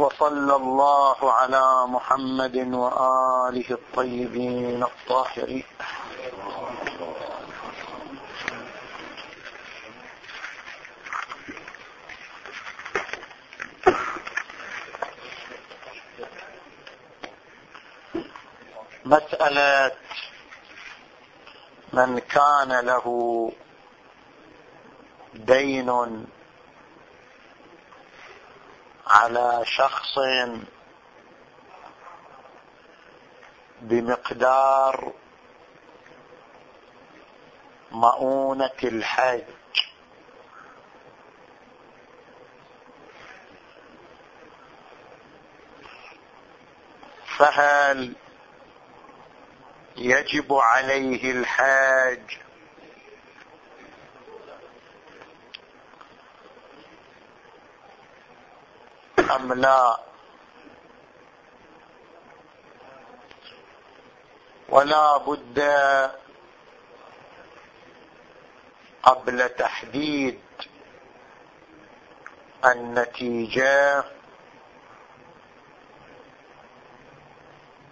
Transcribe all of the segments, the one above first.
وصلى الله على محمد وآله الطيبين الطاهرين. مسألة من كان له دين على شخص بمقدار مؤونة الحج. فهل يجب عليه الحاج أم لا ولا بد قبل تحديد النتيجة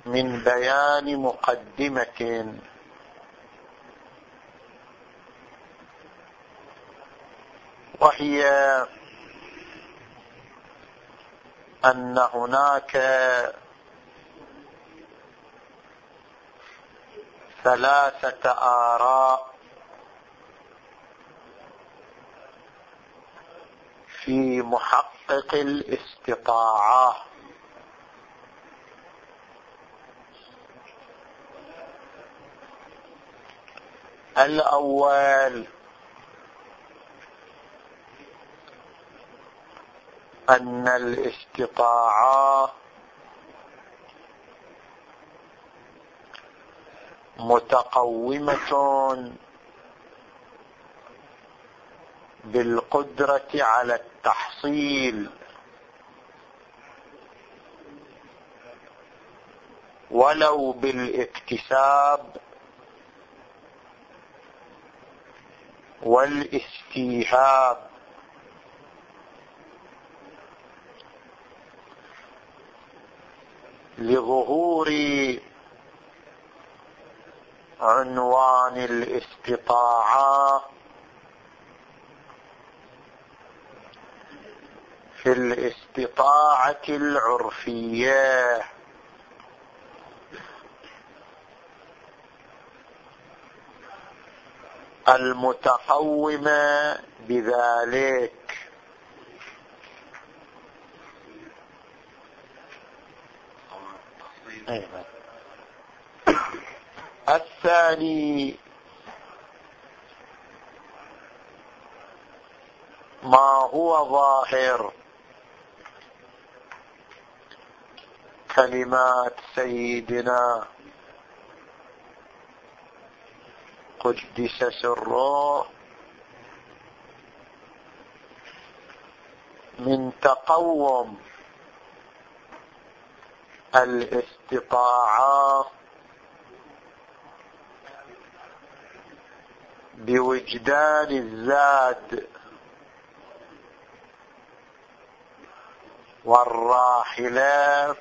من بيان مقدمة. وهي أن هناك ثلاثة آراء في محقق الاستطاعة. الأول أن الاستطاعة متقومة بالقدرة على التحصيل ولو بالاكتساب والاستيهاب. لظهور عنوان الاستطاعة في الاستطاعة العرفية. المتقومة بذلك. الثاني. ما هو ظاهر؟ كلمات سيدنا قدس سره من تقوم الاستطاعه بوجدان الزاد والراحلات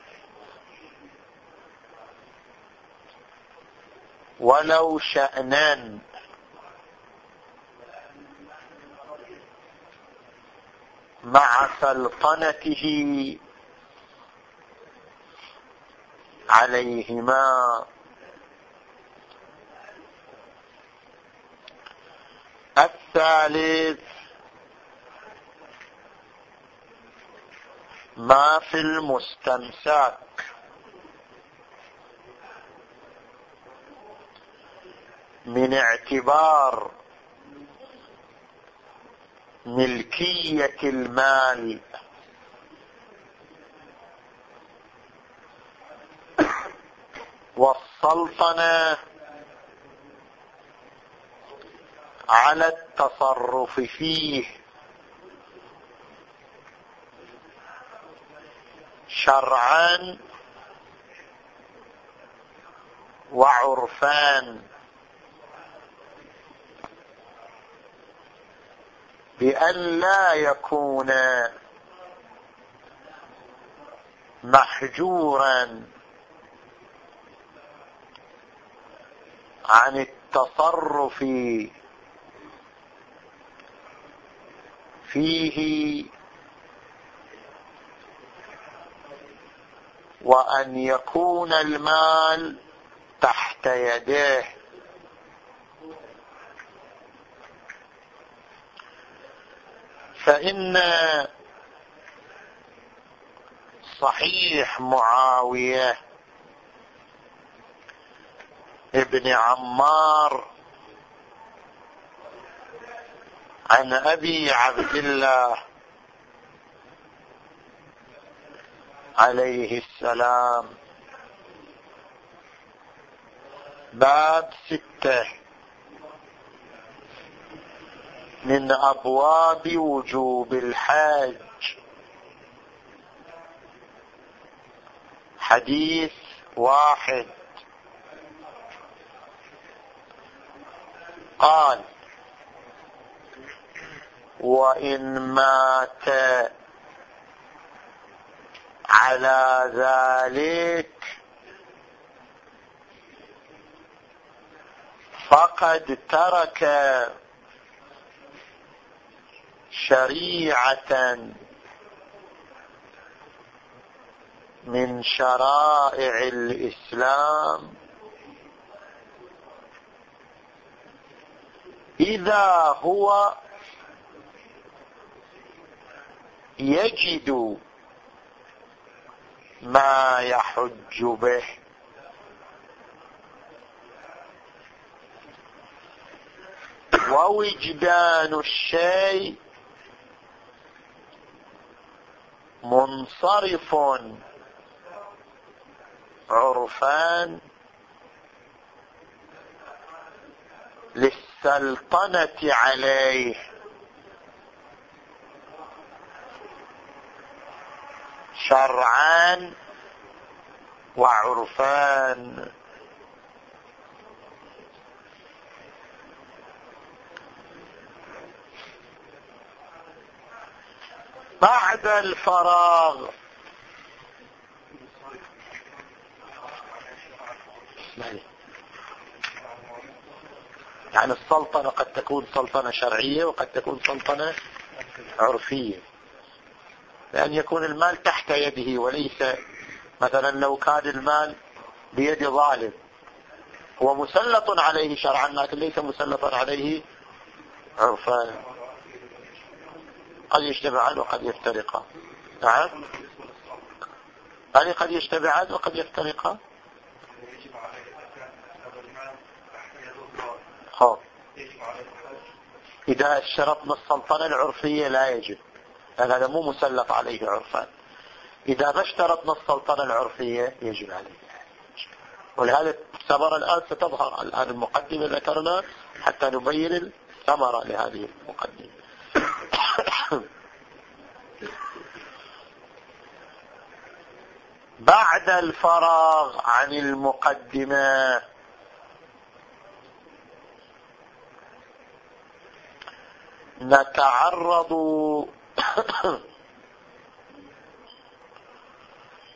ولو شأنا. مع سلطنته عليهما الثالث. ما في المستمسك من اعتبار ملكية المال. والسلطنة على التصرف فيه. شرعا وعرفان بأن لا يكون محجورا عن التصرف فيه وأن يكون المال تحت يديه. فإن صحيح معاوية ابن عمار عن أبي عبد الله عليه السلام. باب ستة. من أبواب وجوب الحج حديث واحد. قال وإن مات على ذلك فقد ترك شريعة من شرائع الإسلام. إذا هو يجد ما يحج به. ووجدان الشيء منصرف عرفان للسلطنة عليه. شرعان وعرفان. بعد الفراغ. يعني السلطنة قد تكون سلطنة شرعية وقد تكون سلطنة عرفية. لأن يكون المال تحت يده وليس مثلا لو كان المال بيد ظالم. هو مسلط عليه شرعا لكن ليس مسلطا عليه عرفا قد يجتمعان وقد يفترقان. نعم. هذه قد يجتمعان وقد يفترقان. إذا اشترطنا السلطنة العرفية لا يجب. هذا مو مسلط عليه عرفا إذا ما اشترطنا السلطنة العرفية يجب عليه. ولهذا الثمرة الآن ستظهر الآن المقدمة ذكرنا حتى نبين الثمرة لهذه المقدمة. بعد الفراغ عن المقدمة. نتعرض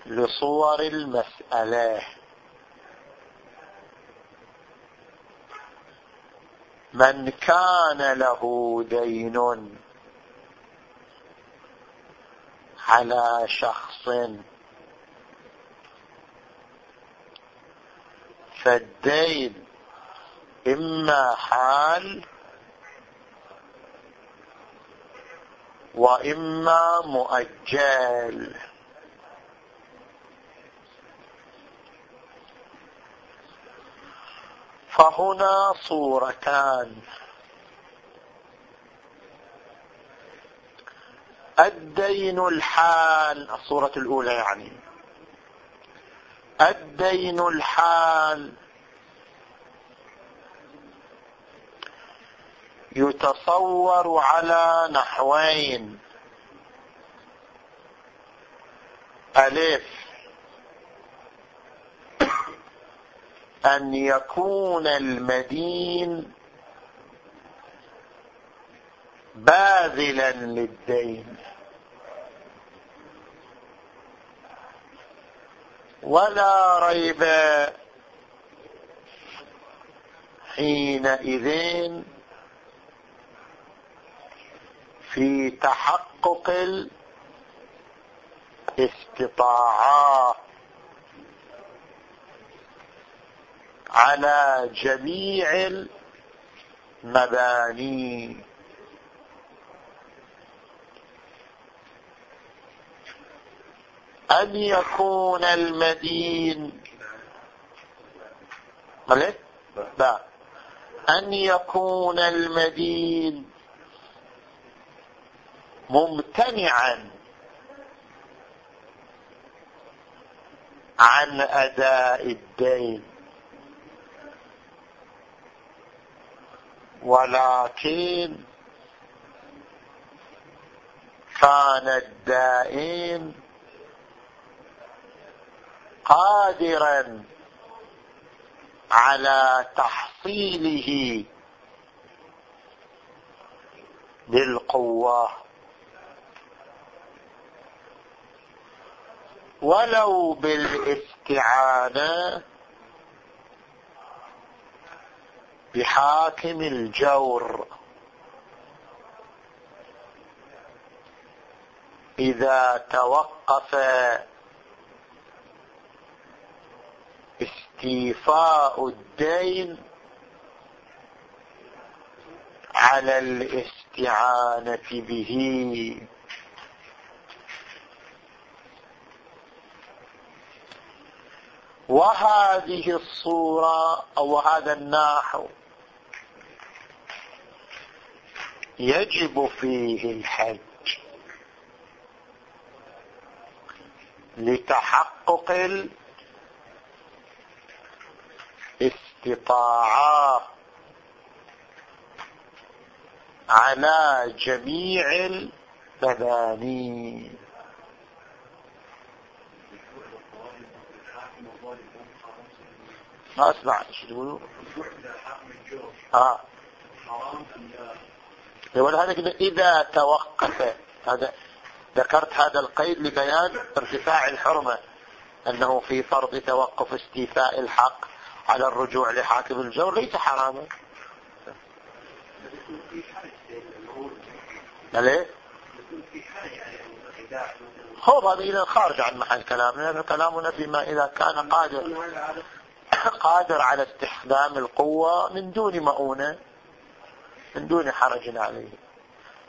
لصور المسألة. من كان له دين على شخص فالدين إما حال وإما مؤجل. فهنا صورتان. الدين الحال الصورة الأولى يعني. الدين الحال. يتصور على نحوين. ألف. أن يكون المدين باذلا للدين. ولا ريب حينئذ في تحقق الاستطاعات على جميع المباني. أن يكون المدين لا. أن يكون المدين ممتنعا عن أداء الدين. ولكن كان الدائن قادرا على تحصيله بالقوة. ولو بالاستعانة بحاكم الجور. إذا توقف استيفاء الدين على الاستعانة به. وهذه الصورة أو هذا النحو يجب فيه الحج لتحقق الاستطاعة على جميع المباني. ما أسمع إيش تقولوا آه. ولهذا كده إذا توقف هذا ذكرت هذا القيد لبيان ارتفاع الحرمة أنه في فرض توقف استيفاء الحق على الرجوع لحاكم الجور ليس حراما. ليه؟ هو هذا إذا خارج عن محل كلامنا لأن كلامنا فيما إذا كان قادر قادر على استخدام القوة من دون مؤونة من دون حرج عليه.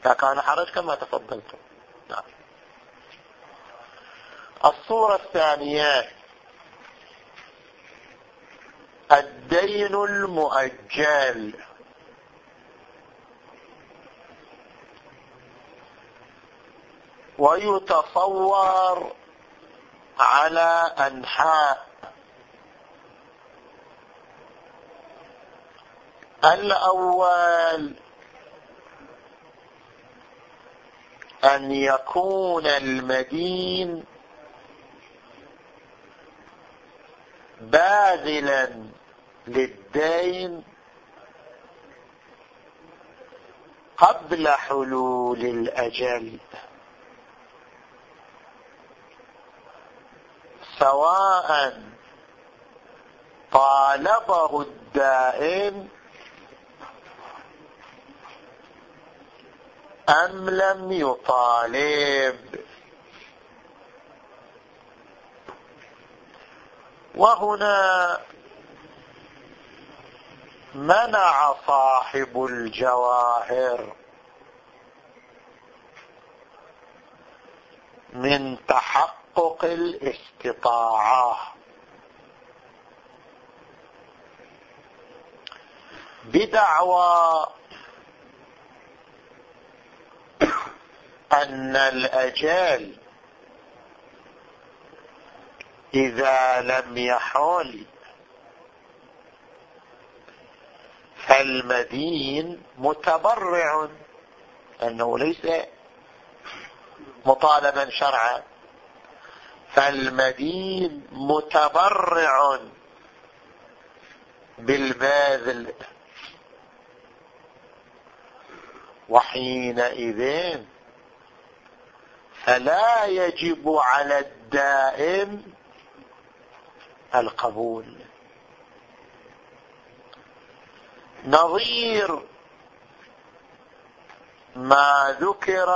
إذا كان حرج كما تفضلتم. نعم. الصورة الثانية. الدين المؤجل. ويتصور على أنحاء. الأول أن يكون المدين باذلا للدين قبل حلول الأجل. سواء طالبه الدائن أم لم يطالب. وهنا منع صاحب الجواهر من تحقق الاستطاعة. بدعوى أن الأجال إذا لم يحل فالمدين متبرع أنه ليس مطالبا شرعا. فالمدين متبرع بالباذل. وحينئذ فلا يجب على الدائم القبول. نظير ما ذكر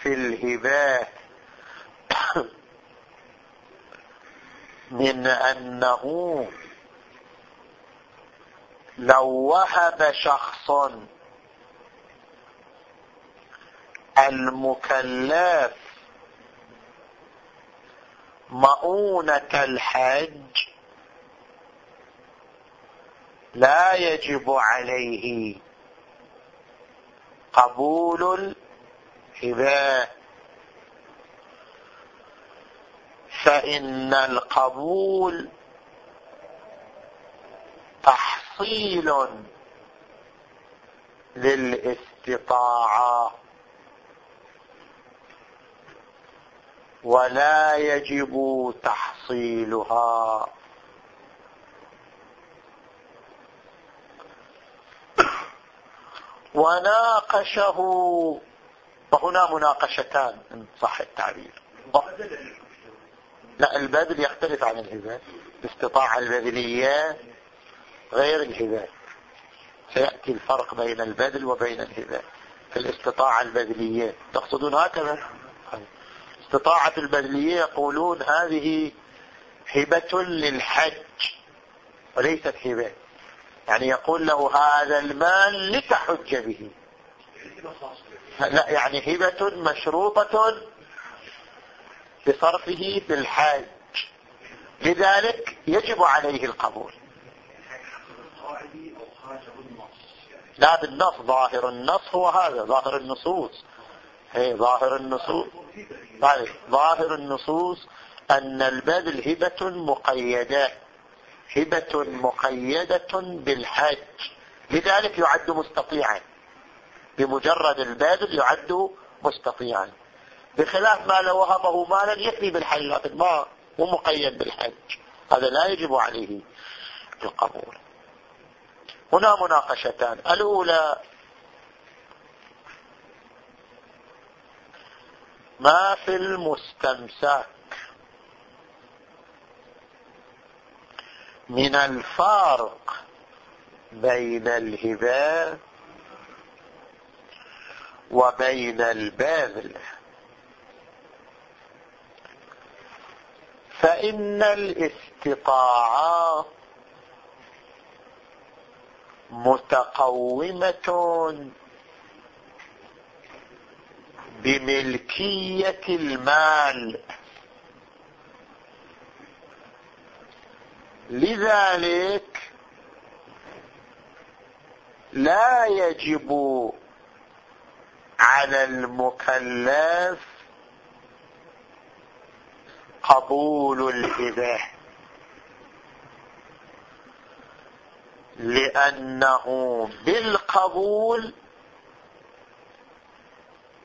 في الهبات من أنه لو وهب شخص المكلف مؤونة الحج لا يجب عليه قبول الهبة. فإن القبول تحصيل للاستطاعة ولا يجب تحصيلها. وناقشه وهنا مناقشتان إن صح التعبير. لا البذل يختلف عن الهبات الاستطاعة البذلية غير الهبات سيأتي الفرق بين البذل وبين الهبات في الاستطاعة البذلية تقصدون هكذا؟ استطاعة البذلية يقولون هذه هبة للحج وليست هبة يعني يقول له هذا المال لتحج به. لا يعني هبة مشروطة بصرفه في الحاج لذلك يجب عليه القبول. لا بالنص ظاهر النص هو هذا ظاهر النصوص. هي ظاهر النصوص. طيب ظاهر النصوص أن البذل هبة مقيدة هبة مقيدة بالحج. لذلك يعد مستطيعا. بمجرد الباذل يعد مستطيعا. بخلاف ما لو وهبه مالا يكفي بالحج لكن ما هو مقيد بالحج. هذا لا يجب عليه القبول. هنا مناقشتان. الأولى ما في المستمسك من الفارق بين الهباء وبين الباذل فإن الاستطاعة متقومة بملكية المال. لذلك لا يجب على المكلف قبول الهبه لأنه بالقبول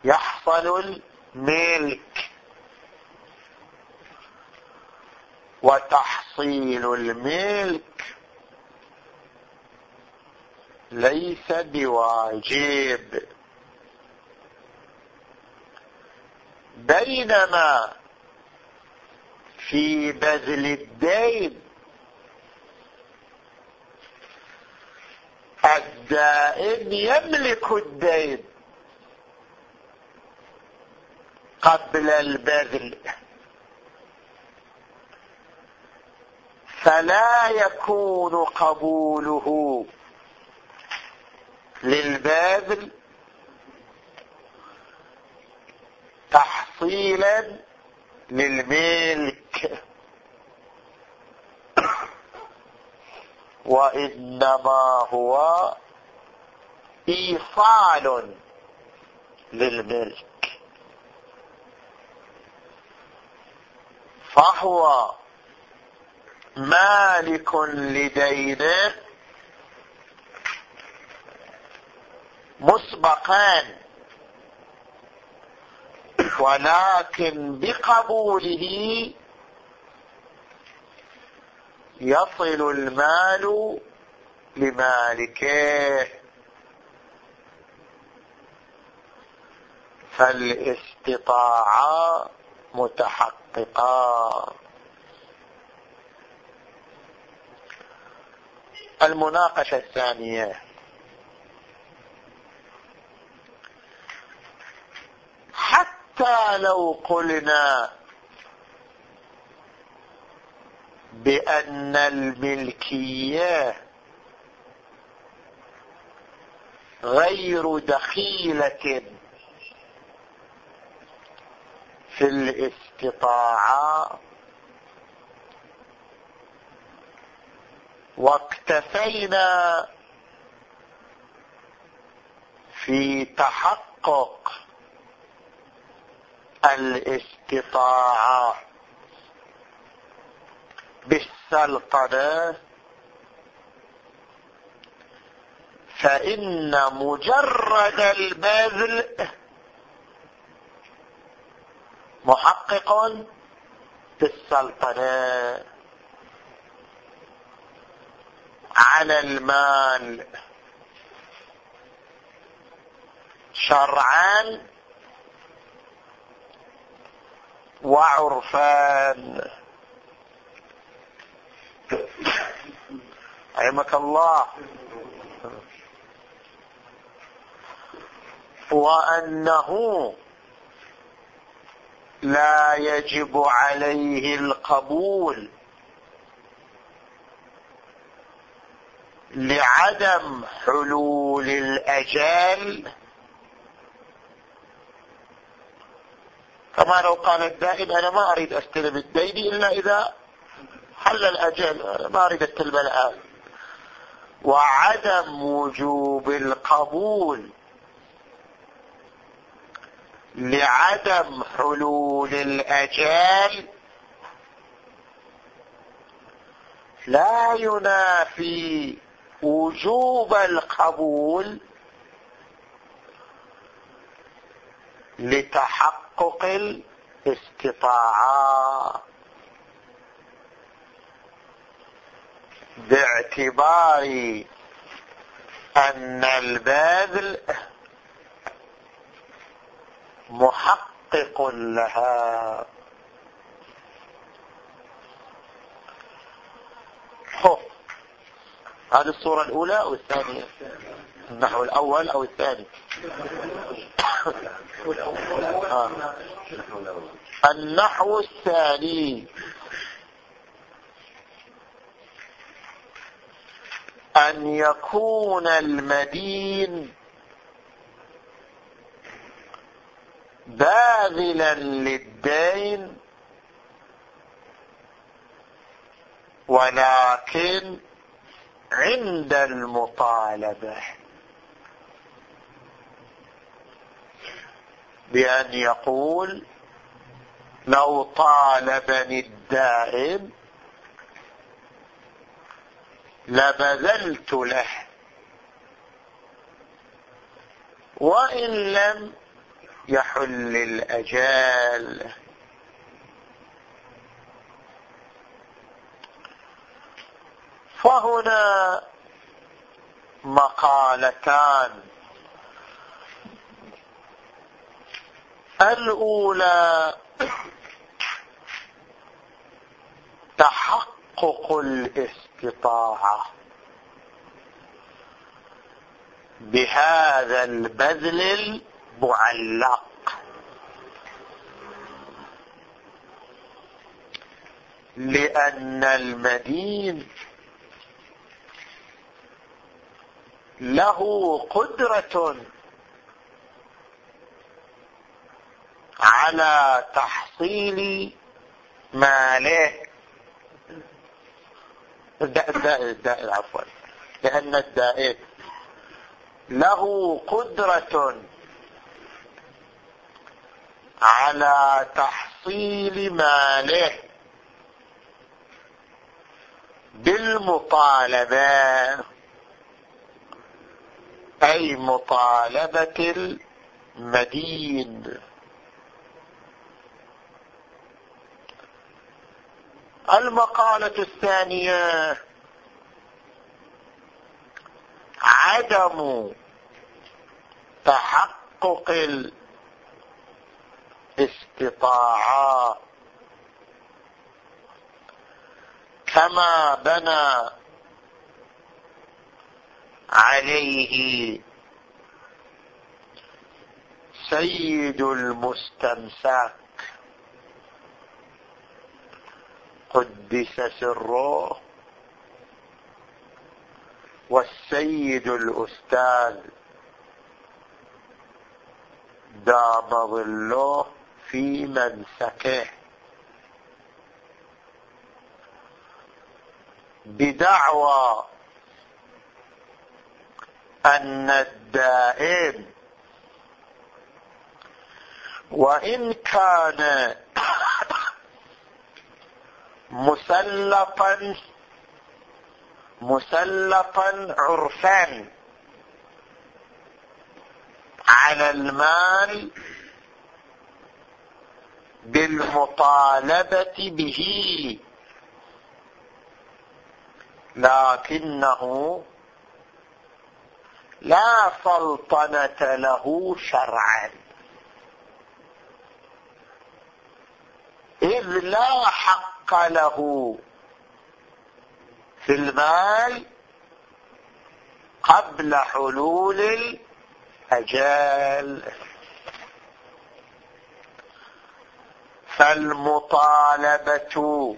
يحصل الملك وتحصيل الملك ليس بواجب. بينما في بذل الدين. الدائن يملك الدين قبل البذل. فلا يكون قبوله للبذل تحصيلا للملك. وإنما هو إيصال للملك. فهو مالك لدينه مسبقا ولكن بقبوله يصل المال لمالكه فالاستطاعة متحققة. المناقشة الثانية. حتى لو قلنا بأن الملكية غير دخيلة في الاستطاعة واكتفينا في تحقق الاستطاعة. بالسلطنة فإن مجرد البذل محقق بالسلطنة على المال. شرعا وعرفان رحمك الله. وأنه لا يجب عليه القبول لعدم حلول الأجال كما لو قال الدائن أنا ما أريد أستلم الدين إلا إذا حل الأجل. أنا ما أريد أستلم الآن. وعدم وجوب القبول لعدم حلول الأجال لا ينافي وجوب القبول لتحقق الاستطاعة. باعتبار أن البذل محقق لها. هذه الصورة الأولى أو الثانية؟ النحو الأول أو الثاني؟ آه. النحو الثاني. أن يكون المدين باذلا للدين ولكن عند المطالبة. بأن يقول لو طالبني الدائم لبذلت له. وإن لم يحل الأجال. فهنا مقالتان. الأولى تحقق الاستطاعة بهذا البذل المعلق. لأن المدين له قدرة على تحصيل ماله. الدائر الدائر عفوا. لأن الدائر له قدرة على تحصيل ماله بالمطالبة أي مطالبة المدين. المقالة الثانية. عدم تحقق الاستطاعة. كما بنى عليه سيد المستمسك قدس سره والسيد الأستاذ دام ظله في منسكه. بدعوى أن الدائم وإن كان مسلطا مسلطا عرفا على المال بالمطالبة به. لكنه لا سلطنة له شرعا. إذ لا حق له في المال قبل حلول الأجال فالمطالبة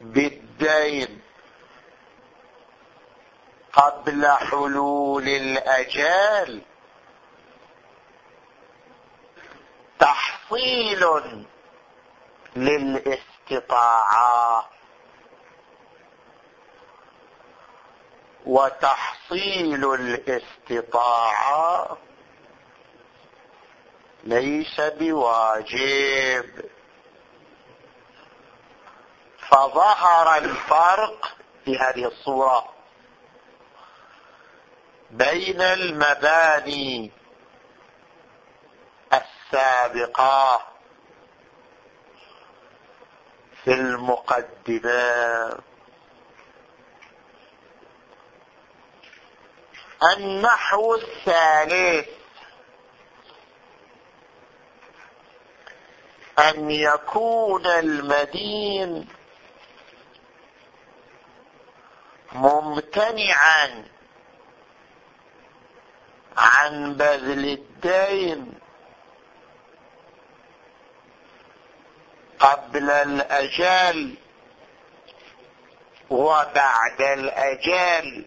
بالدين قبل حلول الأجال تحصيل للاستطاعة وتحصيل الاستطاعة ليس بواجب. فظهر الفرق في هذه الصورة بين المباني السابقة في المقدمة. النحو الثالث أن يكون المدين ممتنعا عن بذل الدين. قبل الأجال وبعد الأجال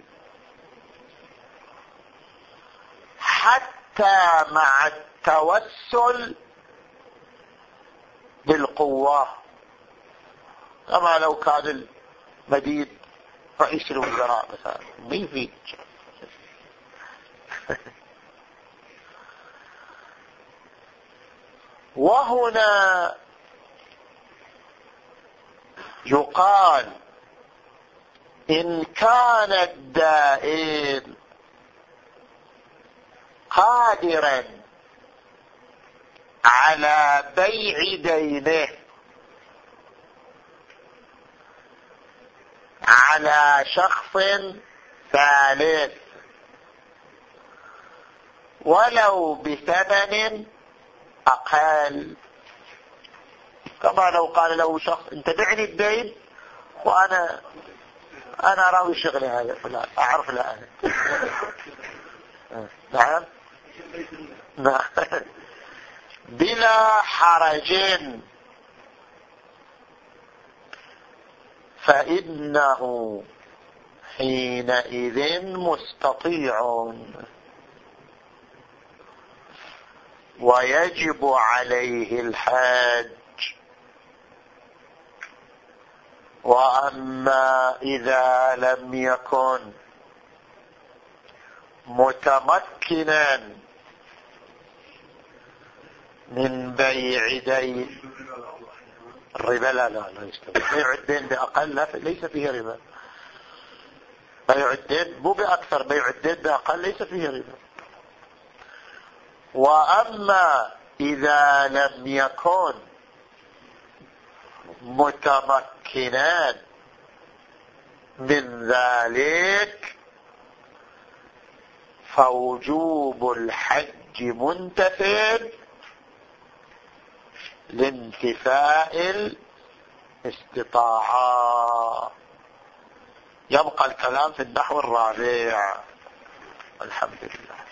حتى مع التوسل بالقوة. كما لو كان المدين رئيس الوزراء مثلا. مين فيك وهنا يقال إن كان الدائن قادرا على بيع دينه على شخص ثالث ولو بثمن أقل. كما لو قال له شخص انت بعني الدين وأنا أنا راوي شغلي هذا فلان اعرف لا أنا. نعم؟ نعم. بلا حرج. فإنه حينئذ مستطيع. ويجب عليه الحج وأما إذا لم يكن متمكنا من بيع دين الربا لا لا لا يستوي. بيع الدين بأقل ليس فيه ربا. بيع الدين مو بأكثر بيع الدين بأقل ليس فيه ربا. وأما إذا لم يكن متمكنان من ذلك فوجوب الحج منتفذ لانتفاء الاستطاعة. يبقى الكلام في النحو الرابع. الحمد لله.